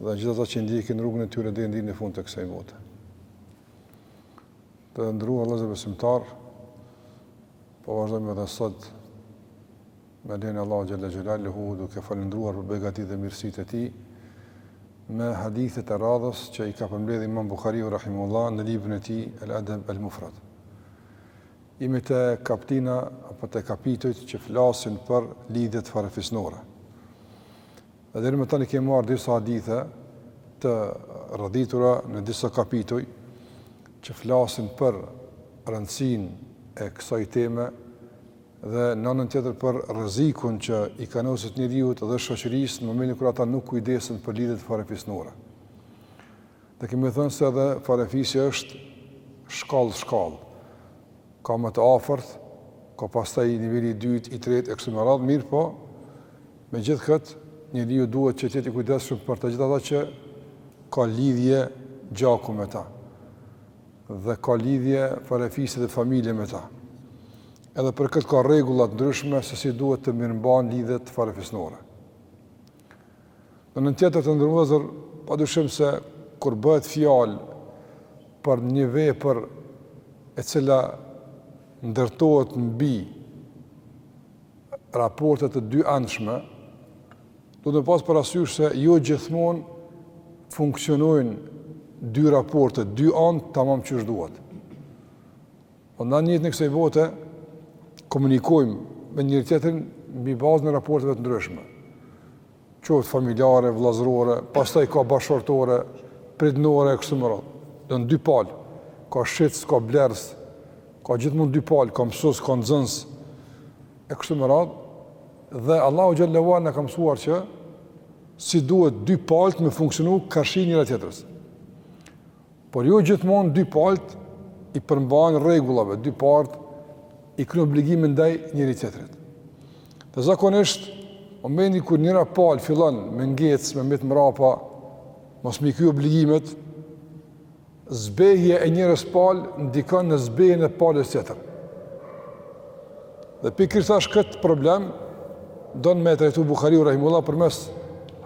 Dhe gjithë ata që ndjekin rrugën e tyre deri në fund të kësaj bote. Të nderuar vëllezër besimtarë, po vazhdojmë edhe sot me lejen e Allahut xhelle xhelaluhu duke falënderuar për begatitë dhe mirësitë e tij me hadithet e radhës që i ka përmbledhur Imam Buhariu rahimullah në librin e tij El Adab El Mufrad. Jemi te kaptina apo te kapitujt që flasin për lidhjet farefisnore. Dhe deri më tani kemi marrë disa hadithe të radhitura në disa kapituj që flasin për rëndësinë e kësaj teme dhe në anën tjetër për rrezikun që i kanoset njeriut dhe shoqërisë në momentin kur ata nuk kujdesen për lidhjet farefisnore. Dhe kemi thënë se edhe farefisi është shkallë shkallë. ka më të afërt, ka pastaj niveli i dytë, i tretë e kështu me radhë, mirëpo, megjithë këtë, njeriu duhet që të jetë i kujdesshëm për të gjithë ata që ka lidhje gjaku me ta, dhe ka lidhje farefisi dhe familje me ta. Edhe për këtë ka rregulla të ndryshme se si duhet të mirëmban lidhjet farefisnore. Në anën tjetër të nderuar vëllezër, pa dyshim se kur bëhet fjalë për një vepër e cila ndërtohet mbi raporte të dyanshme, duhet me pas parasysh se jo gjithmonë funksionojnë dy raportet, dy anët tamam qysh duhet. Po na në jetën e kësaj bote komunikojmë me njëri tjetrin mbi bazën e raporteve të ndryshme. Qoftë familjare, vëllazërore, pastaj ka bashkëshortore, prindërore e kështu me radhë. Do dy palë, ka shitës, ka blerës, ka gjithmonë dy palë, ka mësues, ka nxënës e kështu me radhë. Dhe Allahu xhelle ue ala na ka mësuar që si duhet dy palët me funksionu karshi njëra tjetrës. Por jo gjithmonë dy palët i përmbahen rregullave, dy palët i kryejnë obligimet ndaj njëri tjetrit. Dhe zakonisht momentin kur njëra palë fillon me ngec, me mbet mrapa, mos me i kry obligimet, zbehja e njërës palë ndikon në zbehjen e palës tjetër. Dhe pikërisht tash këtë problem don me e trajtu Buhariu rahimullah përmes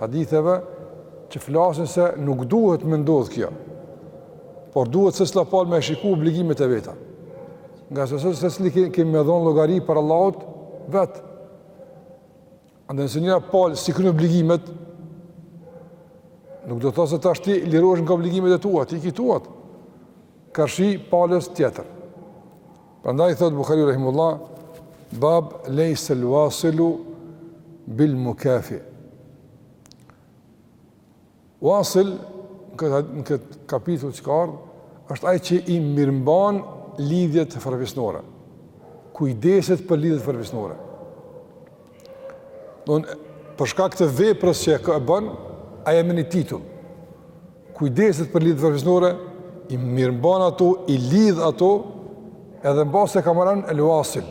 haditheve që flasin se nuk duhet me ndodh kjo. Por duhet secila palë me shiku obligimet e veta. Ngase secili kemi me dhon llogari para Allahut vetë. Andaj nëse njëra palë s'i kryn obligimet, nuk do të thotë se tash ti lirohesh nga obligimet e tua, ti ki tuat, karshi palës tjetër. Prandaj thot Buhariu rahimehullah bab lejsel wasilu bil mukafi. Wasil në këtë kapitull që ka ardhë, është ai që i mirëmban lidhjet farfisnore, kujdeset për lidhjet farfisnore. Don për shkak të veprës që e bën, ai e merr një titull. Kujdeset për lidhjet farefisnore, i mirëmban ato, i lidh ato, edhe mbase e ka marrë el wasil.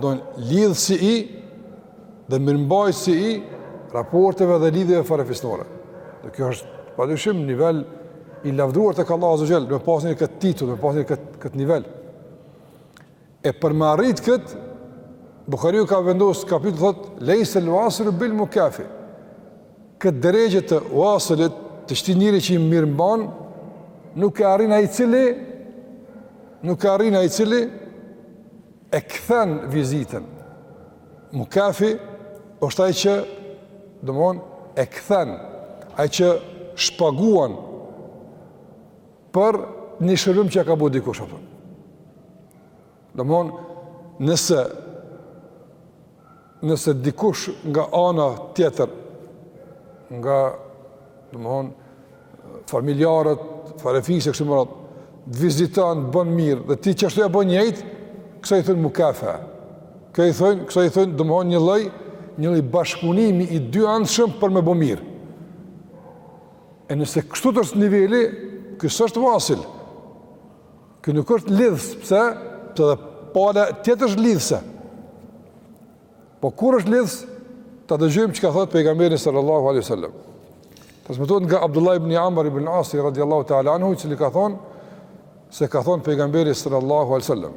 Don lidhësi dhe mirëmbajtësi i raporteve dhe lidhjeve farefisnore. Dhe kjo është pa dyshim nivel i lavdruar tek Allahu azze ve xhel, me pas një këtë titull, me pas një këtë, këtë nivel. E për me arrit këtë, Bukhariu ka vendosë kapitull, thotë, lejsel wasilu bil mukafi. Këtë derexhe të wasilit, të këtij njeriu që i mirëmban, nuk e arrin ai i cili, nuk e arrin ai i cili, e kthen vizitën. Mukafi, është ai që, domethënë, e kthen, ai që shpaguan, për një shërbim që ia ka bo dikush apo. Domthon, nëse nëse dikush nga ana tjetër nga domthon familjarët, farefisi e kështu me radhë, viziton bën mirë dhe ti qashtu e bën njëjtë, kësaj i thon mukafe. Kësaj i thon, kësaj i thon domthon një lloj një lloj bashkëpunimi i dyanshëm për me bë mirë. E nëse kështu të është niveli, ky s'është wasil. Ky nuk është lidhës, pse? Pse dhe pala tjetër është lidhëse. Po kur është lidhës, ta dëgjojmë çka thotë pejgamberi sallallahu aleyhi sallam. Transmetohet nga Abdullah ibn Amr ibn el Asi radiallahu ta'ala anhu, i cili ka thonë, se ka thonë pejgamberi sallallahu aleyhi sallam.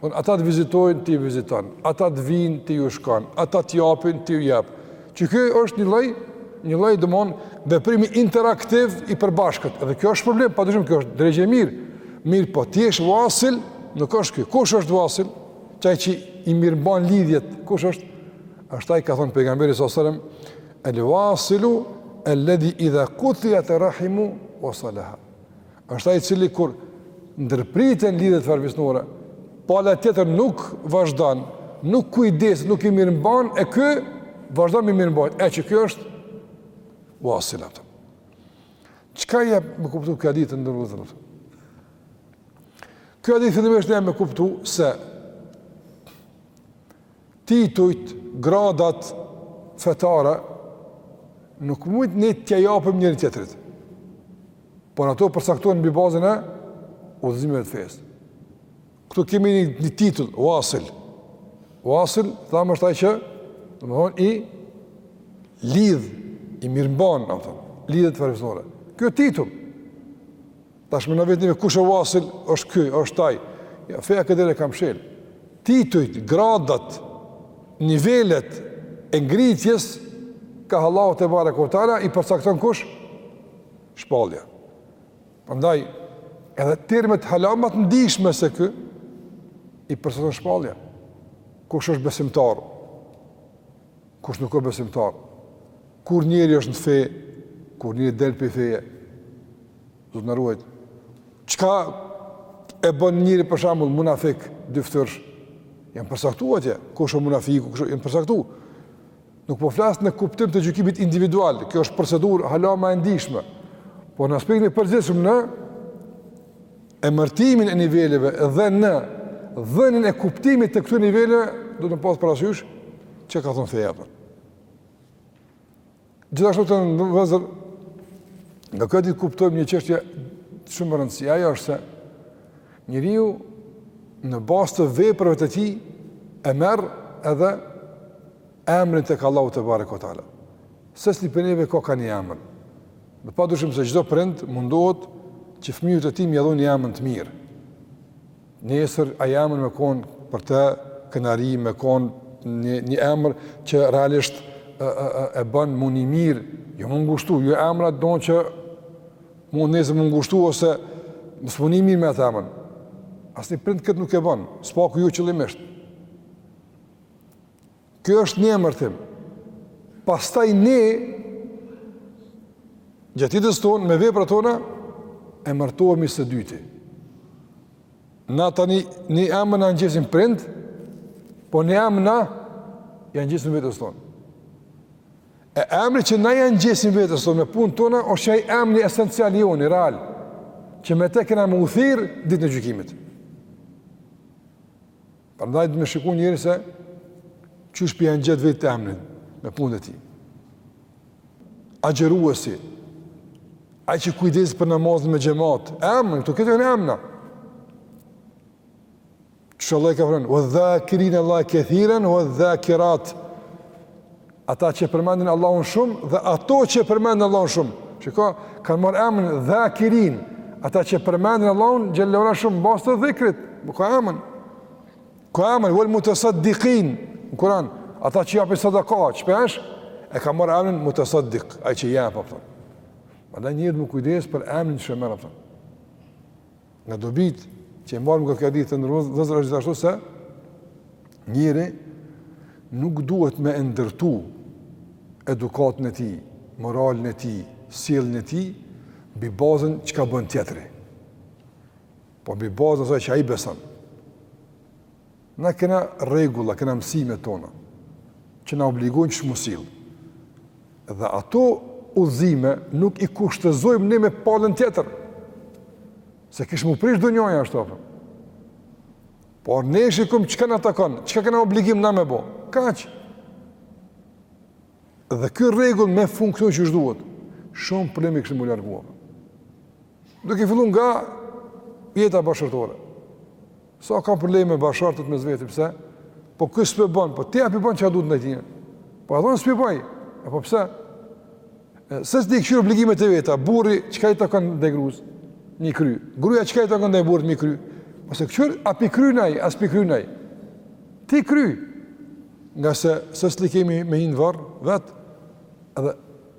Por ata të vizitojnë, ti i viziton. Ata të vijnë, ti ju shkon. Ata të japin, ti ju jap. Që kjo është një lloj, një lloj domon veprimi interaktiv i përbashkët. Edhe kjo është problem, padyshim kjo është derexhe e mirë. Mirëpo të jesh wasil, nuk është kjo. Kush është wasil? Qaj që i mirëmban lidhjet, kush është? Është ai ka thënë pejgamberi sa selam, "El wasilu alladhi idha qutiyat rahimu wasalaha." Është ai i cili kur ndërpriten lidhjet farefisnore, pala tjetër nuk vazhdon, nuk kujdeset, nuk i mirëmban e ky vazhdon m'i mirëmbajt. E që ky është wasil atë. Çka jep me kuptu ky hadith, të nderuar vëllezër? Ky hadith fillimisht jep me kuptu se titujt, gradat fetare nuk mund ne t'ja japim njëri tjetrit. Por ato përcaktohen mbi bazën e udhëzimeve të fesë. Këtu kemi një, një titull, wasil. Wasil, thamë është ai që, domethënë i lidh, i mirëmban, domethënë, lidhjet farefisnore. Ky titull. Tash me na vet neve kush është wasil, është ky, është ai. Ja feja këtë derë e ka mshel. Titujt, gradat, nivelet e ngritjes ka Allahu tebareke ue teala i përcakton kush? shpallja. Prandaj edhe termet hala ma të ndishme se ky i përcakton shpallja. Kush është besimtar? Kush nuk është besimtar? Kur njeri është në fe, kur njeri del prej feje, Zoti na ruajt. Çka e bën njerin për shembull munafik, dyftyrsh, janë përcaktu atje, kush është munafiku, kush është, janë përcaktu. Nuk po flas në kuptim të gjykimit individual, kjo është procedurë hala më e ndishme. Por në aspektin e përgjithshëm në emërtimin e niveleve dhe në dhënien e kuptimit të këtyre niveleve duhet me pas parasysh çka ka thënë feja. Gjithashtu vëllezër, nga ky hadith kuptojmë një çështje shumë me rëndësi, ajo është se Njeriu në bazë të veprave të tij e merr edhe emrin tek Allahu tebareke ue teala. Secili prej neve ka ka një emër. Dhe pa dyshim se çdo prind mundohet që fëmijës të tij me ia dhon një emër të mirë. Nesër ai emër me kon për të krenari me kon një një emër që realisht e, e, e, e bën me u ni mirë, jo me u ngushtu, jo emrat don që Mund nesër me u ngushtu ose mos me u ni mirë me atë emër. Asnjë prind këtë nuk e bën, së paku jo qëllimisht. Ky është një emërtim. Pastaj ne gjatë jetës tonë me veprat tona emërtohemi së dyti. Na tani një emër na ngjesin prindt, po një emër na ia ngjesim vetes tonë. E emri që na ia ngjesim vetes me punët tona, osht ai emri esencial joni, real, që me te kena me u thirr ditën e gjykimit. Prandaj dhe me shiku njeri se qysh po ia ngjet vetes emrin me punët e tij. Agjëruesi, ai që kujdeset për namazin me xhemat, emrin, këto janë emna. Që Allah i ka përmend, "Wa dhakirin Allah kathiran wa dhakirat." Ata që përmendin Allahun shumë dhe ato që përmendin Allahun shumë. Shikoj, kanë marrë emrin dhakirin, ata që përmendin Allahun xhallahu shumë në bazë të dhikrit. Nuk ka emër. Ka emër wal mutasaddiqin. Në Kur'an, ata që japin sadaka, shpesh e ka marrë emrin mutasaddiq, ai që jep apo. Andaj njeri m'u kujdes për emrin që merr apo. Nga dobitë që i marrim nga ky hadith, të nderum vëllezër, gjithashtu se njeri nuk duhet me e ndërtu edukatën e tij, moralin e tij, sjelljen e tij, mbi bazën çka bën tjetri. Po mbi bazën e asaj që ai beson. Na kena rregulla, kena mësimet tona që na obligojnë qysh m'u sill. Dhe ato udhëzime nuk i kushtëzojmë ne me palën tjetër. Se kish m'u prish dunjaja ashtu apo. Por ne shikojmë çka na takon, çka kena obligim na me bë. Kaq. Dhe kjo rregull me funksionu qysh duhet, shumë probleme kishin m'u largu. Duke fillu nga jeta bashkëshortore. Sa kanë probleme bashkëshortët mes veti pse? Po ky s'po bën, po ti a po bën çka duhet ndaj tij. Po edhe unë s'po bëj. Apo pse? Secili kqyr obligimet e veta, burri çka i takon ndaj grus m'i kry. Gruja çka i takon ndaj burrit m'i kry. Mos kqyr a p'i kryn ai, a s'p'i kryn ai. Ti kry. Ngase secili kemi me hi n'varr vet. Edhe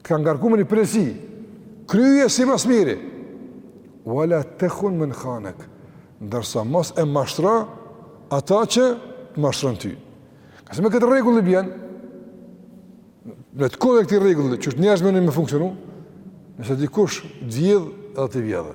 Të ka ngarku me një përgjegjësi, kryje si ma s'miri. Wa la tekhun men khanek, ndërsa mos e mashtro atë që të mashtron ty. Ngase me këtë rregull i bjen, në të kundërt këtij rregulli, qysh njerëzit me funksionu, nëse dikush t'vjedh edhe ti vjedhe.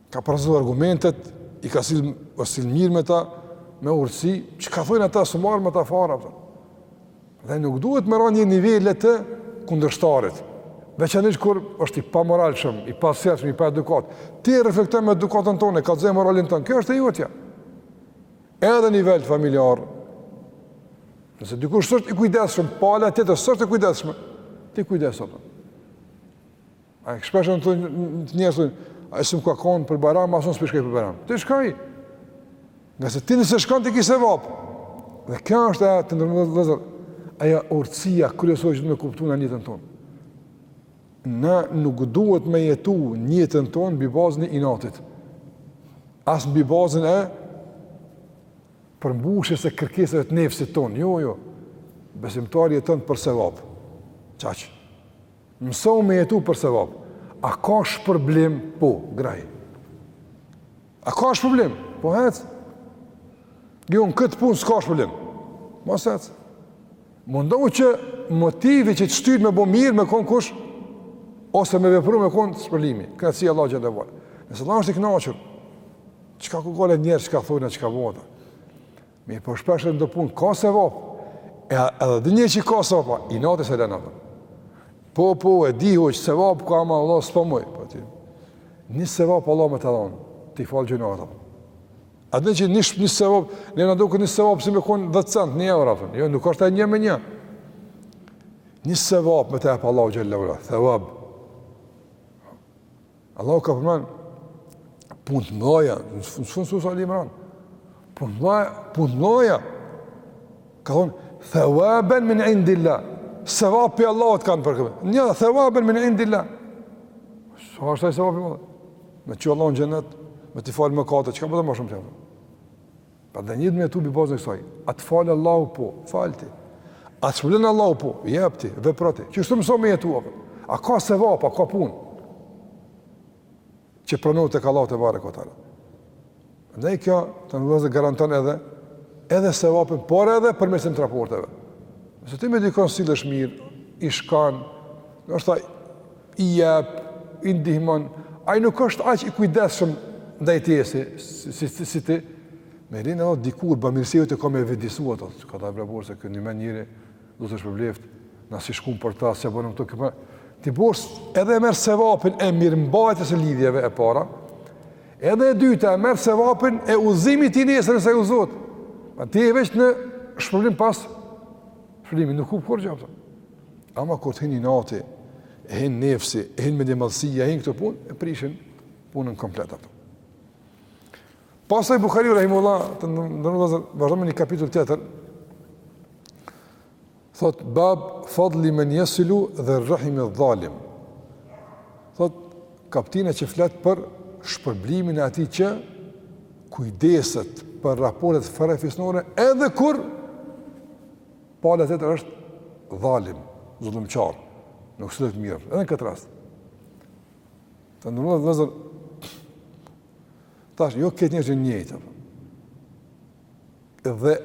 Ka prezentu argumentet, i ka sjellë, u sill mirë me ta, me urtësi, çka thojnë ata, s'u marr me ta fare, apo. Dhe nuk duhet me ra në nivele të kundërshtarit, veçanisht kur është i pamoralshëm, i pasjellshëm, i paedukatë. Ti reflekton me edukatën tënde, kallëzon moralin tënd, kjo është e jotja. Edhe n'nivel familjar, nëse dikush s'është i kujdesshëm, pala tjetër s'është e kujdesshme, ti kujdesu. A e shpesh njerëz thonë, ai s'm'ka konë për Bajram, as unë s'p'i shkoj për Bajram. Ti shkoj, ngase ti nëse shkon ti ki sevap. Dhe kjo është të nderum vëllezër, ajo urtësia kryesore që duhet me kuptu në jetën tonë. Na nuk duhet me jetu jetën tonë mbi bazën e inatit. As mbi bazën e përmbushjes së kërkesave të nefsit tonë. Jo, jo, besimtari jeton për sevap. Kaq. Mësohu me jetu për sevap. A ka shpërblim? Po, grahi. A ka shpërblim? Po, hec. Jo, në këtë punë s'ka shpërblim. Mos hec. Mundohu që motivi që të shtyn me bo mirë me konë kush, ose me vepru me konë shpërblimi, knaqsia e Allahut xhelle ve ala. Nëse Allahu është i knaqur, çka ku gale njerëz çka thujnë, çka vota. Mirë, po shpesh edhe ndo punë ka sevap, e edhe e din që ka sevap, inati s'e len. Po, po, e di hoxhë, sevap ka ama, vallahi s'po muj, po ti. Një sevap Allahu me ta dhonë, t'i fal gjynahet. A dhe që një, një sevap, neve na duket një sevap si me konë dhetë cent, një euro, apo. Jo, nuk është ai një me një. Një sevap me ta jep Allahu xhelle, thevab. Allahu ka përmend punë të mëdha, në fund të sures Ali Imran. Punë të mëdha, punë të mëdha. Ka thonë thawaban min indillah. Sevap i Allahut kanë për këtë. Një thawaban min indillah. Sa është ai sevapi? Me të çu Allahu në xhenet, me t'i fal mëkatet, çka po do më shumë ti. Pra edhe njeri duhet me jetu mbi bazën e kësaj. A të fal Allahu? Po, fal ti. A të shpërblen Allahu? Po, jep ti, vepro ti. Kështu mësohu me jetu, apo. A ka sevap, a ka punë që pranohet tek Allahu tebareke ve teala. Mandej kjo, të nderuar vëllezër, garanton edhe, edhe sevapin, por edhe përmirësim të raporteve. Nëse ti me dikon sillesh mirë, i shkon, ndoshta, i jep, i ndihmon, ai nuk është aq i kujdesshëm ndaj teje si si si, si, si ti. Me rinë edhe dikur bamirësia jote ka me vetëdijesu ato, ka ta bravo se këni more njeri Zoti të shpërbleft, na s'i shkum por ta s'e bënë këto këpa. Ti bon edhe merr sevapin e mirëmbajtjes së lidhjeve e para. Edhe e dyta merr sevapin e udhëzimit të tij nesër nëse udhëzohet. Ama ti je veç në shpërblim pas shpërblimit nuk hup kurrgjë Ama kur të hinë inati, e hinë nefsi, e hinë mendjemadhsia, e hinë këto punë, e prishin punën komplet ato. Pastaj Buhariu rahimehullah, të nderuar vëllezër, vazhdon me një kapitull tjetër, thot, bab, fadli men jesilu dhe rrahimi dhalim. Thot, kaptina që flet për shpërblimin e atij që kujdeset për raportet farefisnore, edhe kur Pala tjetër është dhalim, zullumqar, nuk sillet mirë, edhe në këtë rast. Të nderuar vëllezër, tash, jo krejt njerëzit janë njëjtë, dhe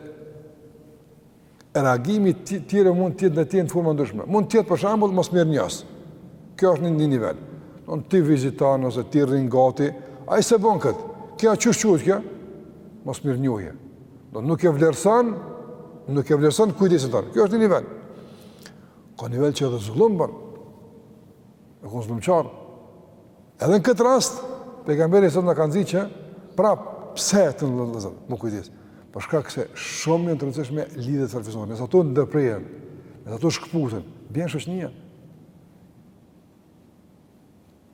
reagimi i tyre mund të jetë edhe të jetë në forma të ndryshme. Mund të jetë për shembull mosmirënjohës. Kjo është një një nivel. Domethënë ti e viziton ose ti rrin gati, ai s'e bon këtë. Kjo qysh quhet kjo? Mosmirënjohje. Do nuk e vlerëson, nuk e vlerëson kujdesin tonë. Kjo është një nivel. Ka nivel që edhe zullum bën. E ku zullumqar. Edhe në këtë rast pejgamberi sot na ka nxit që prap pse të ndëzon, mu kujdes. Për shkak se shumë janë të rëndësishme lidhjet farefisnore. Nëse ato ndërprehen, nëse ato shkëputen, bjen shoqnia.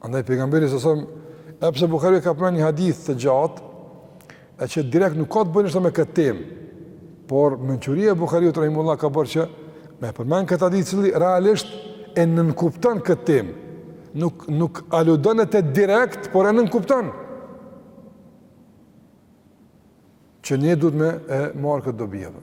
Andaj pejgamberi sa sam, edhe pse Buhariu ka përmendur një hadith të gjatë, e që direkt nuk ka të bëjë noshta me këtë temë, por mençuria e Buhariut rahimehullah ka bërë që me përmend këtë hadith cili realisht e nënkupton këtë temë. Nuk nuk aludon atë direkt, por e nënkupton. Që ne duhet me e marrë këtë dobi edhe.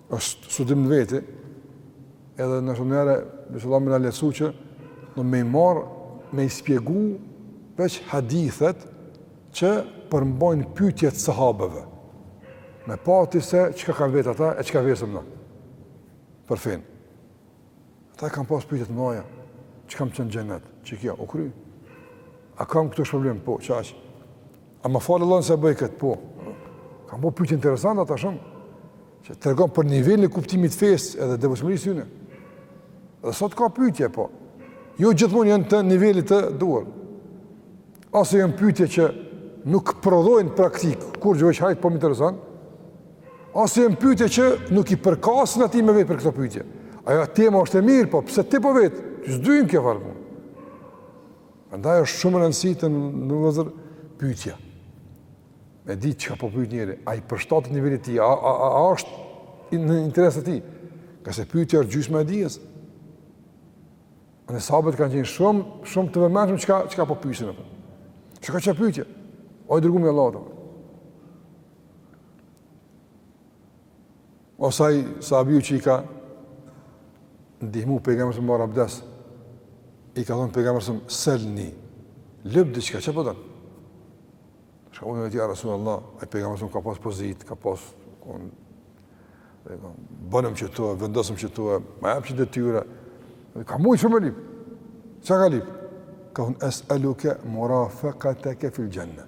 është studim në vete, edhe shumë herë me analizu, që na me i marrë, me i spjegu veç hadithet që përmbojnë pytjet e sahabëve, me pa ti se çka kanë vetë ata e çka vesim na për fenë. Ata kanë pas pyetje të mëdha. Çka më çon n'xhenet? Qikjo? U kry. A kam këtu shpërblim? Po, çaj. A më falë Allah nëse bëj këtë? Po. Kanë bo pytje interesante ata shumë, që tregon për nivelin e kuptimit t'fesë edhe devotshmërisë tyne. Dhe sot ka pytje, po. Jo gjithmonë janë të nivelit të duhur. Ose janë pytje që nuk prodhojnë praktikë, kurgjë veç hajt po më interesant, Ose janë pyetje që nuk i përkasin atij me vetë për këto pyetje. Ajo tema është e mirë, po pse ti po vetë? Ty s't'hyn kjo fare n'punë. Andaj është shumë rëndësitë në vëzër pyetja. Me di çka po pyet njeri, a i përshtatet nivelit tij, a, a, a, a është në interes të tij? Ngase pyetja është gjysma e dijes. E sahabët kanë qenë shumë, shumë të vëmendshëm çka çka po pyesin ata. Çka ka çfarë pyetje? O i dërguar i Allahut. Ose ai sahabiu që i ka ndihmu pejgamberit me marrë abdes, i ka thënë pejgamberi selni, lyp diçka çfarë po don? Çka unë vetë ja Rasulullah, ai pejgamberi ka pas pozit, ka pas un bënëm qëtu, vendosëm qëtu, ma jep qit detyrë. Ka mujt me lyp. Çka ka lyp? Ka thonë es'aluka murafaqataka fil janna.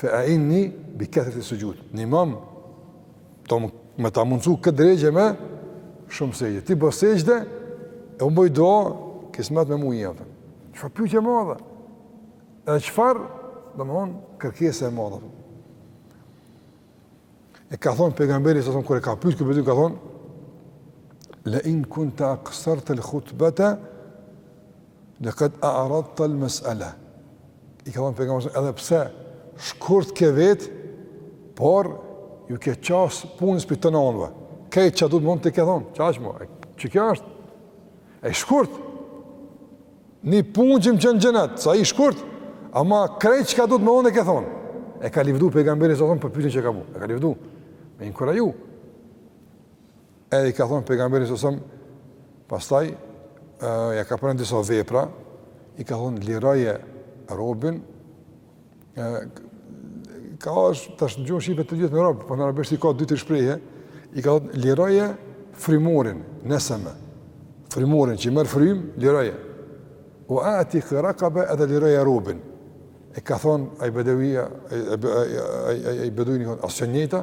Fe einni bi kethretis suxhud. Nimom, domethonë, me ta mundësu këtë derexhe me shumë sexhde. Ti bon sexhde, e unë bëj dua, kismet me mu jemë. Çfarë pytje e madhe? E çfarë, domethonë, kërkese e madhe. E ka thonë pegamberi, së thonë, kur e ka pyt këtë ka thonë, le in kunte aksartel khutbete, Laqad a'radta al-mas'ala. I ka thënë pejgamberi edhe pse shkurt ke vet, por ju ke qas punës prej tana anve. Krejt çka duhet me thonë e ke thonë, qaq më, qikjo është? E shkurt, një punë që më qon n'xhenet, sa e shkurt, ama krejt çka duhet me thonë e ke thonë. E ka livdu pejgamberi s.a.s. për pytjen që ka bo, e ka livdu, me inkuraju. Edhe i ka thonë pejgamberi s.a.s. pastaj ja ka përmend disa vepra, i ka thonë liroje robin e ka është tash në gjuhën shqipe të gjithë me rob, po në arabisht i ka dy të shprehje, i ka thonë liroje frymorin, neseme. Frymorin që merr frym, liroje. U atik rakabe edhe liroje robin. I ka thonë ai bedevia, ai ai ai ai beduini, a s'është e njëjta,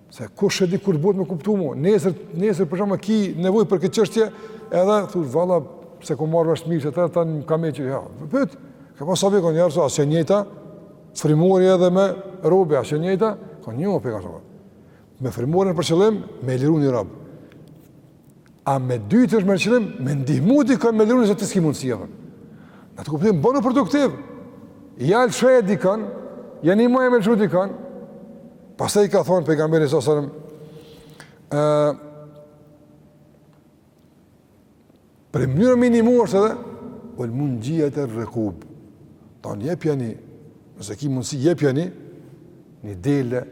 Se kush e di kur të bëhet me kuptu mu, nesër, nesër për shembull ki nevoj për këtë qështje, edhe thu, valla, s'e kom marrë vesht mirë, se të të në ka me, ja, pytë, ka pas sabi, ka njerë, a s'është e njëjta, frymori edhe me robin, a s'është e njëjta, ka një, për ka shumë, me frymorin për qëllim, me liru një rob, A me t'dytën është me qëllim, me ndihmu dikon me liru nëse ti s'ki mundësi, dhe. Në at kuptim, bonu produktiv. Ja lëshoje dikon, ja nimo me lëshu dikon. Pastaj i ka thonë pejgamberi s.a.s., e, prej mënyrave me nimu është edhe, uel munhatu rrekub. Domethon jepja një, nëse ki mundësi, jepja një, një dele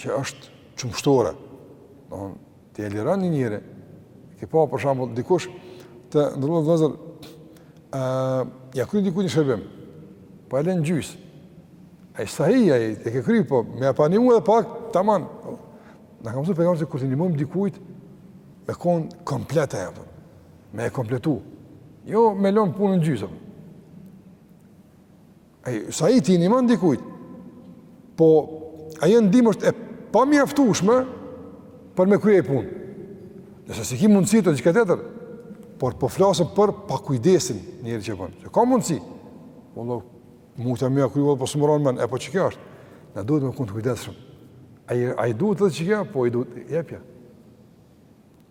që është qumështore. Në Ti e liron një njeri, ke pa për shembull, dikush të nderuar vllazër, ja kryn dikujt një shërbim, po e len gjys, e i sahi, e i ke kry, po me e pa nimu edhe pak, taman, na ka msu pejgamberi se kur t'i nimojmë dikujt, me konë komplet e jepë, me e kompletu, jo me lënë punën gjysëm. Ai sa i ti ndihmon dikujt. Po ajo ndihmë është e pamjaftueshme për me krye punë. Nëse s'e ki mundësi është diçka tjetër por po flasim për pakujdesinë e njerit që bon, që ka mundësi, Allah, mujt m'ja kry, Allah, po s'e merr në men, e po qikjo është, na duhet me konë të kujdesshëm, a i duhet edhe qikjo, po i duhet, jepja.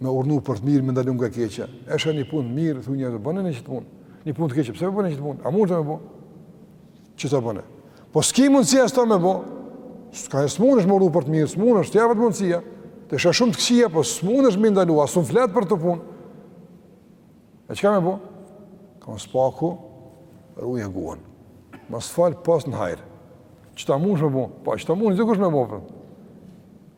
me urdhnu për të mirë, me ndalu nga e keqja. Është një punë e mirë, thu njerëz, boni qit punë. Një punë të keqe, pse po boni qit punë? A mundet me bo? Qita bon? Po s'ke mundësi as ta me bo. S'ka as mundesh me urdhnu për të mirë, s'mundesh të jepet mundësia. Ti sheh shumë të këqija, po s'mundesh me ndalu, as un flet për at punë. E çka me bo? Ka ma s'paku, ruaj gojën. Mos fol pos në hajr. Qita mundesh me bo? Po qita mundet çdokush me bo?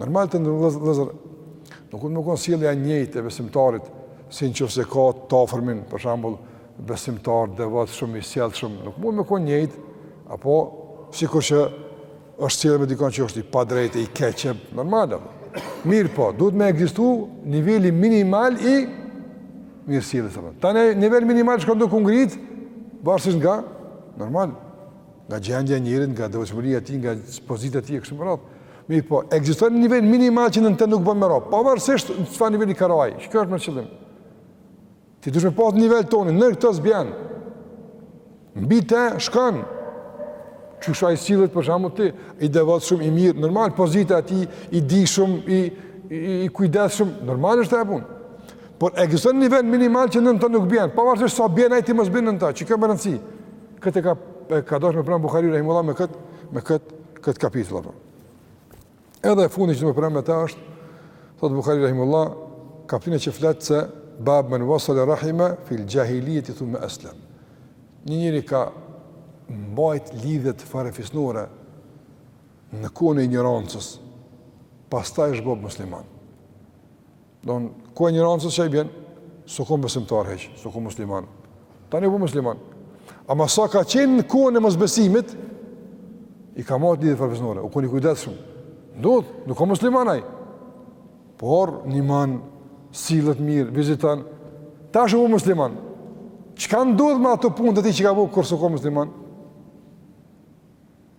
Normal të nderum vllezër, vllezër, nuk mund me kon sjellja e njëjtë e besimtarit, si në qoftë se ka të afërmin, për shembull, besimtar, devot, shumë i sjellshëm, nuk mund me kon njëjtë, apo, sikur që është sjellja me dikon që është i padrejtë, i keq, normal, apo. Mirëpo, duhet me ekzistu niveli minimal i mirësjelljes, apo. Tani nivel minimal shkon duke u ngritë, varësisht nga, normal, nga gjendja e njeriut, nga devotshmëria e tij, nga pozita e tij e kështu me radhë. Mirëpo, ekziston një nivel minimal që nën të nuk bon me ra, pavarësisht në çfarë niveli ka ra ai. Kjo është me qëllim. Ti duhet me pas nivel tonin, nën këtë s'bjen. Mbi të shkon. Qysh ai sillet për shembull ti, i devotshëm, i mirë, normal pozita e tij, i dijshëm i i, i kujdesshëm, normal është apo? Por ekziston një nivel minimal që nën të nuk bën, pavarësisht sa bjen ai ti mos bjer nën të, kjo me rëndësi. Këtë ka e ka dashur me përmend Buhariu rahimullah me kët me kët kët kapitull apo. Edhe i fundit që du me përmend me ta është thot Buhariu rahimullah kapitullin që flet se bab men wasala rahimahu fil jahiliyah thumma aslam. Një njeri ka mbajt lidhjet farefisnore në kohën e injorancës, pastaj është bo musliman. Kohë e injorancës çka i bjen? S'u kon besimtar hiç, s'u kon musliman. Tani u bo musliman. Ama sa ka qenë në kohën e mosbesimit, i ka majt lidhjet farefisnore, u kon i kujdesshëm. Ndodh, nuk u kon musliman ai. Por i man, sillet mirë, viziton tash u bo musliman. Çka ndodh me ato punët e tij që ka bo kur s'u kon musliman?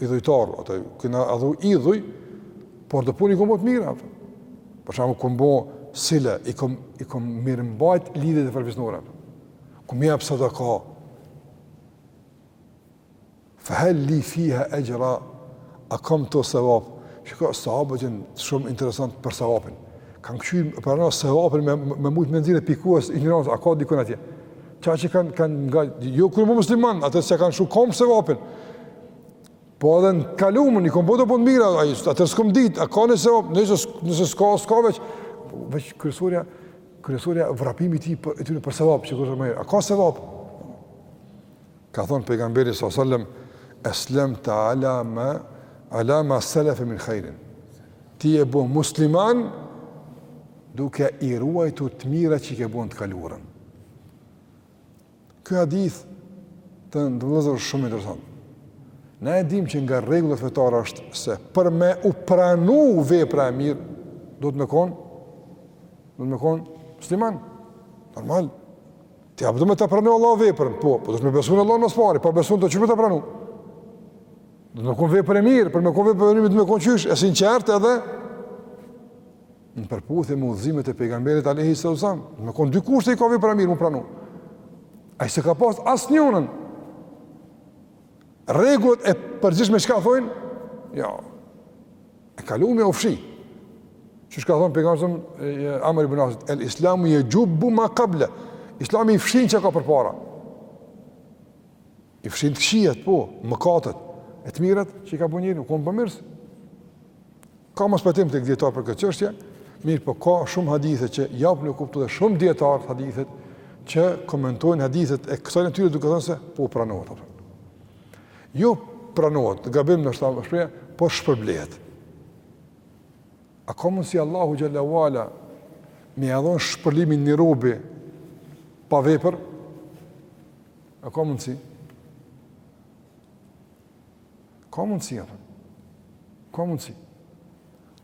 idhujtar, atëherë kam adhuru idhuj, por do punë i kom bo të mira. Për shembull kom bo sile, i kom kom mirë mbajt lidhjet farefisnore. Kom jap sadaka. Fëhel li fiha exhr, a kam aty sevap. Shiko, sahabët janë shumë interesant për sevapin. Kanë kqyr prore sevapin me, me mujtë me nxjerr e prej kohës injorancës, a ka dikun atje. Çka që kanë, kanë nga, jo kur u bo musliman, atëherë sa kanë, shumë kom sevapin. Po edhe në t'kalumen, i kom bo do punë t'mira, atëherë s'kom dit, a ka në sevap, nëse, nëse s'ka, s'ka veç, veç kryesorja, kryesorja vrapimi i tij për, për sevap, që kryesorja më herë, a ka sevap? Ka thënë pejgamberi sallallahu alajhi wasallam eslemte ala ma ala ma salafa min khairin. Ti je bo musliman duke i ruajtur të mira që i ke bo në të kaluarën. Ky hadith të nderum vllezër shumë interesant. Ne e dim që nga rregullat fetare është se për me u pranu vepra e mirë, duhet me konë, duhet me konë musliman, normal. Ti a po do me ta pranu Allahu veprën, po, po do të me besu në Allah më së pari, pa besu në të s'ka me ta pranu. Do me konë veprë e mirë, por me konë veprë e mirë, do me konë qysh, e sinqertë edhe, në përputhje me udhëzimet e pejgamberit alejhi selam, do me konë dy kushte i ka vepra e mirë, m'u pranu. Ai s'e ka pas as njënën, Rregullat e përgjithshme çka thonë? Jo. E kalumja u fshi. Qysh i ka thonë pejgamberi, Amr ibn Asit, el islamu jexhubbu ma kable, islami i fshin që ka përpara. I fshin të kqijat, po, mëkatet, e të mirat që i ka bo njeri, u konë për mirës. Ka mos pajtim tek dietar për këtë çështje, mirëpo ka shumë hadithe që japin me kuptu edhe shumë dietar të hadithit që komentojnë hadithet e kësaj natyre duke thënë se po pranohet apo. Jo pranohet, gabim ndoshta u shpreha, po shpërblehet. A ka mundësi Allahu xhele ue ala me ia dhon shpërblimin një robi pa vepër? A ka mundësi? Ka mundësi, apo? Ka mundësi.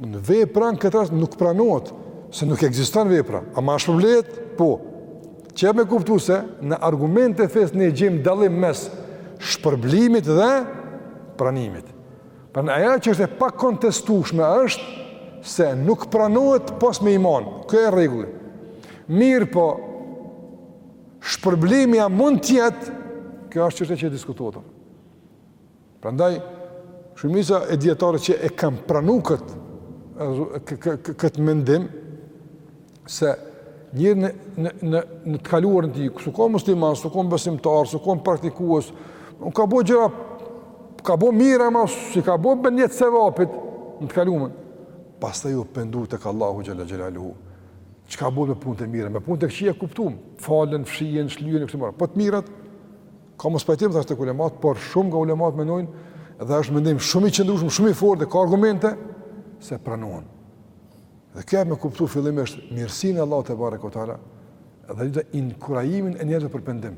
Në vepra në këtë rast nuk pranohet, se nuk ekziston vepra, ama shpërblehet? Po. Që jep me kuptu se në argumentet e fesë ne gjejmë dallim mes shpërblimit dhe pranimit. Pra ajo që është e pakontestushme është se nuk pranohet pos me iman. Kjo e rregulli. Mirëpo, shpërblimja mund të jetë, kjo është çështje që e diskutum. Prandaj shumica e dietarëve që e kanë pranuar kët kët mendim se njeri në në në të kaluarën e tij, s'u kon musliman, s'u kon besimtar, s'u kon praktikues, ka bo gjëra ka bo mira ama s'i ka bo me nijet sevapit në të kaluarën. Pastaj u pendu tek Allahu xhele xhelaluhu. Çka bo me punët e mira, me punët e këqija kuptuam, falën, fshijen, shlyhen këtu më. Po të mirat Ka mospajtim thashë tek ulemat, por shumë nga ulemat mendojnë dhe është mendim shumë i qëndrueshëm, shumë i fortë dhe ka argumente se pranohen. Dhe kjo jep me kuptu fillimisht mirësinë e Allahut tebareke ue teala dhe e dyta inkurajimin e njerëzve për pendim.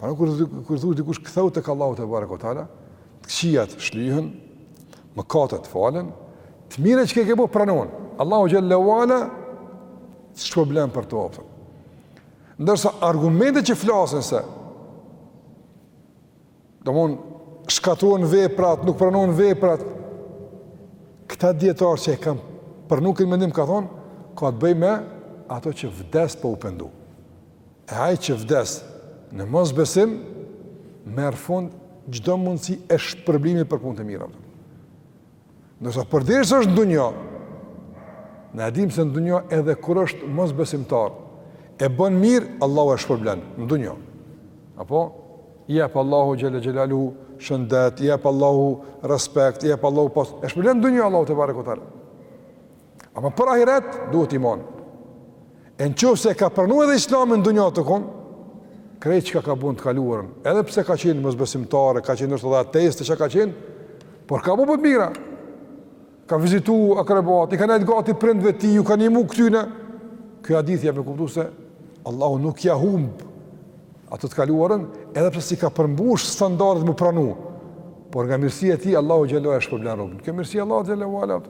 Pra kur kur thotë dikush kthehu tek Allahu tebareke ue teala, të këqijat shlyhen, mëkatet falen, të mirat që ke bo pranohen. Allahu xhele ue ala shpërblen për to. Ndërsa argumentet që flasin se domethënë shkatërrohen veprat, nuk pranohen veprat, këta dijetarë që e kanë pranu ki mendim kanë thonë, ka të bëjë me atë që vdes pa u pendu. E ai që vdes në mosbesim, merr fund çdo mundësi e shpërblimit për punët e mira. Ndërsa përderisa është në dunja, na e dimë se në dunja edhe kur është mosbesimtar, e bën mirë, Allahu e shpërblen, në dunja. Apo? Jep Allahu xhel-le xhelaluhu shëndet, jep Allahu respekt, jep Allahu pas... E shpërblen në dunja Allahu tebareke ue teala. Ama për ahiret, duhet iman. E në qoftë se e ka pranu edhe islamin në dunja tu kon, krejt çka ka bo në të kaluarën, edhe pse ka qenë mosbesimtar, e ka qenë ndoshta edhe ateist, çka ka qenë, por ka bo punë të mira. Ka vizitu akrebat, i ka nejtë gati prindve të tij, ju ka nimu këtyne. Ky hadith jep me kuptu se Allahu nuk ja humbë atë të kaluarën, edhe pse si ka përmbush standardet m'u pranu, por nga mirësia e tij, Allahu xhel-le ue ala e shpërblen robin. Kjo mirësia e Allahut xhel-le ue ala.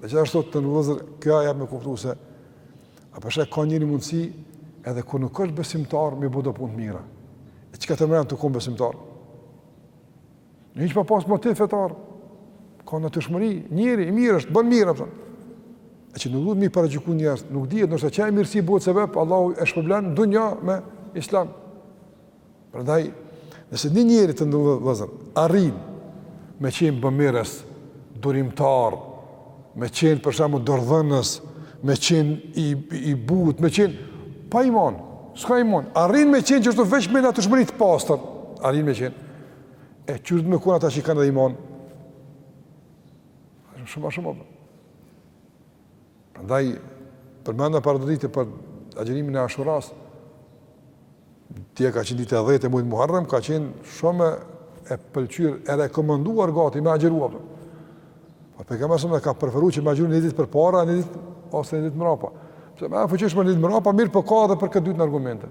Dhe qashtu të nderuar vëllezër, kjo jep me kuptu se, a po e sheh ka njeriu mundësi, edhe kur nuk është besimtar, me bo do punë të mira. E çka ta merr mendja tu kon besimtar? Një që pa pasë motiv fetar, ka natyrshmëri, njeri i mirë është, bënë mirë, a kupton. E që nuk duhet mi paragjyku njerëzit, nuk dihet, ndoshta qajo mirësi bëhet sebep, Allahu e shpërblen në dunja me islam. Prandaj, nëse një njeri të nderuar vëllezër, arrin me qenë bamirës, durimtar, me qenë për shembull dorëdhënës, me qenë i, i but, me qenë, pa iman, s'ka iman, arrin me qenë qështu veç me natyrshmëri të pastër, arrin me qenë, e qysh duhet me kon ata që kanë edhe iman, shumë ma shumë, Prandaj, përmendëm para do dite për agjërimin e Ashuras, që ka qenë ditë e dhjetë e mujit Muharrem, ka qenë shumë e pëlqyrë, e rekomanduar gati me agjëru. Por Pejgamberi alejhi selam e ka preferu që me agjëru një ditë përpara, një ditë, ose një ditë mrapa. Pse ma e fuqishme një ditë mrapa, mirëpo ka dhe për këtë të dytën argumente.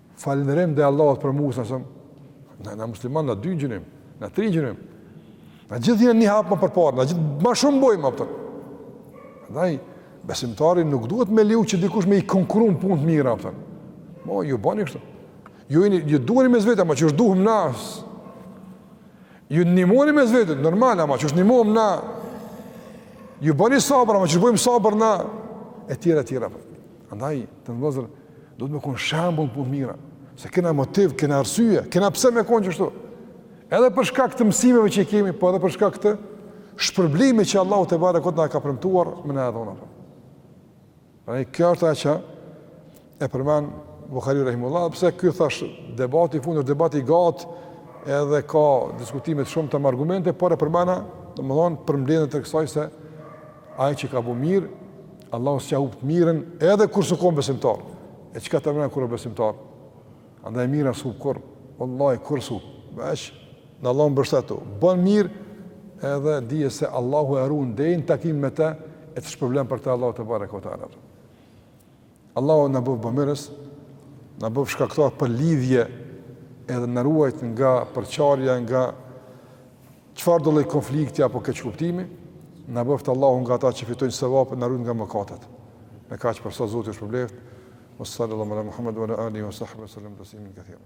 Falënderim ndaj Allahut për Musain alejhi selam, na, na muslimanë na dy agjërojmë, na tri agjërojmë, na gjithnjë një hap ma përpara, na gjithnjë ma shumë bojmë, a kupton. Andaj, besimtari nuk duhet me leju që dikush me i konkuru në punë të mira, a kupton. Mo, ju bani kështu. Ju, ju, ju duheni mes vete, ama qështu duhemi na. Ju nimoni mes vete, normal, ama qështu nimojmë na. Ju bani sabër, ama qështu bojmë sabër na. E tjera e tjera, a kupton. Andaj, të nderuar vëllezër, duhet me konë shembull për të mira, se kena motiv, kena arsye, kena pse me konë qështu. Edhe për shkak të mësimeve që i kemi, po edhe për shkak të shpërblimit që Allahu tebareke ue teala na ka premtuar, me na e dhonë. Andaj, kjo është ajo që e përmend Buhariu rahimehullah, pse ky thashë debati, fundja debat i gatë, edhe ka diskutime të shumta me argumente, por e përmenda, domethonë, përmbledhjen e kësaj se ai që ka bo mirë, Allahu s'ja hup të mirën edhe kur s'u kan besimtar. E çka t'merr mendja kur o besimtar? Andaj e mira s'hup kurrë, vallahi kurrë s'hup. Veç në Allahun mbështetu. Bën mirë edhe dije se Allahu e ruan deri në takim me të e të shpërblen për të Allahu tebareke ve teala. Allahu na bëftë bëmirës, na bëftë shkaktarë për lidhje edhe na ruajtë nga përçarja nga Çfarëdo lloj konflikti apo keqkuptimi, na bëftë Allahu nga ata që fitojnë sevapet, na rujt nga mëkatet. Me kaq për sot Zoti ju shpërbleftë. Wassallallahu ala Muhammed wa ala alihi wa sahbihi wa sallim tasliman kathiran.